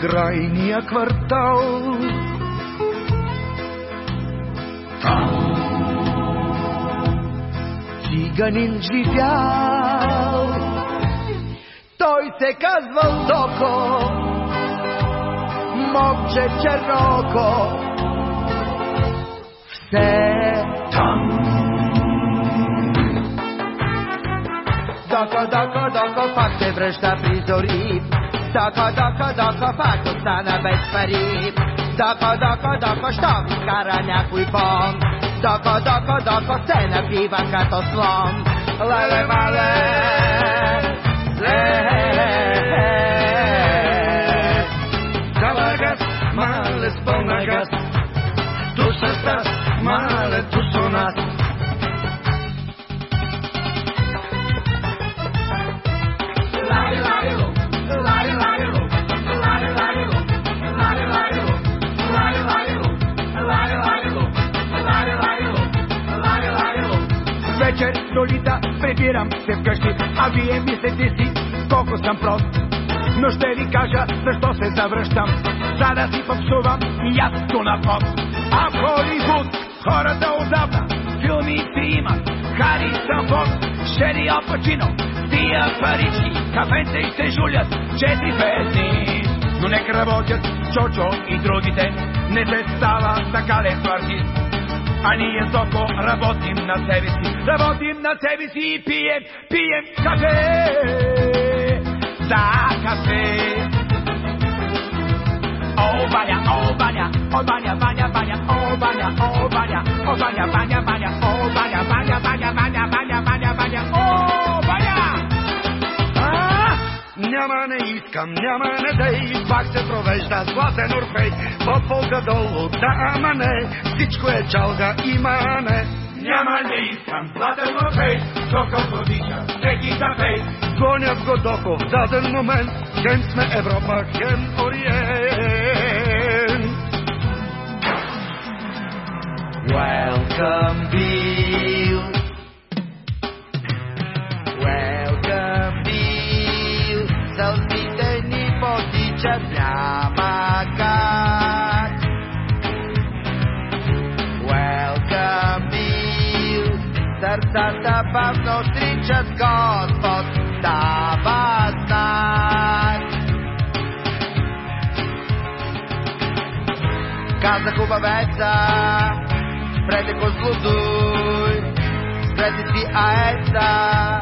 крайния квартал. Там циганин живял, той се казвал Доко, момче чероко, все там. Доко, доко, доко, пак се връща при доко, пак остана без пари. Доко, доко, доко, що ви кара някой бон? Доко, доко, доко, се напива като слон. Леле, мале, ле. Дала газ, мале, с пълна газ. Tu să stați, male, tu sonați. Вечер прибирам се вкъщи, а вие мислете си колко съм прост. Но ще ви кажа защо се завръщам, за да си попсувам ясто на поп. А в Холивуд хората отдавна филмите имат Харисън Форд, Шери Ал Пачино, тия парички, кафенте и се жулят четири песни. Но нека работят Чочо и другите, не се става така лесно артист. А ние с Доко работим на себе си, работим на себе си и пием, пием кафе. Да, кафе. О, баня, о, баня, о, баня, баня, баня, о, баня, о, баня, о, баня, баня, баня, о, баня, баня, баня, баня, баня, баня, баня, о, баня! А, Няма не искам, няма не дей, пак се провежда златен орфей, по полка долу, да, ама не, всичко е чалга и мане. Няма не искам, златен орфей, докато дича, всеки кафей. Гонят го доко в даден момент, хем сме Европа, хем Ориент. Welcome, Bill. Сърцата бавно стричат, Господ. Дава знак. Каза хубавеца, спрете го злодуй, спрете си аеца.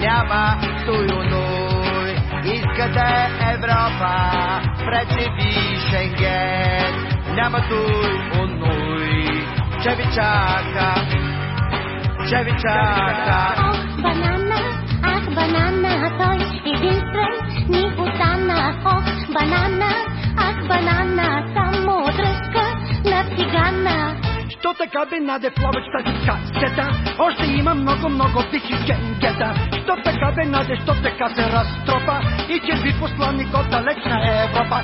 Няма туюнуй. Искате Европа, пречи ви Шенген, няма туй унуй, че чака, че ви чака. Ох, банана, ах, банана, той единствен ни остана. Ох, банана, ах, банана, само дръжка на цигана. Що така бе наде плавач тази касета? Още има много, много бихи генгета. Що така бе наде, що така се разтропа? И че би посланник от далечна Европа.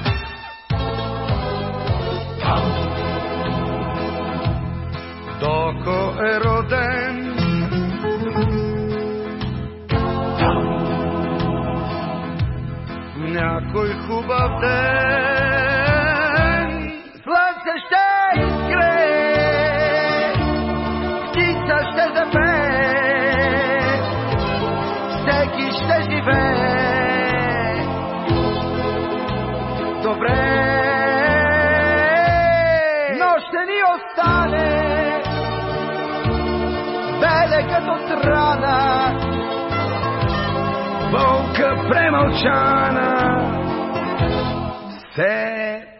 Доко е роден някой хубав ден. Слънце ще изгрее, птица ще запее, всеки ще живее. Добре, но ще ни остане беле като трана, болка премълчана. Все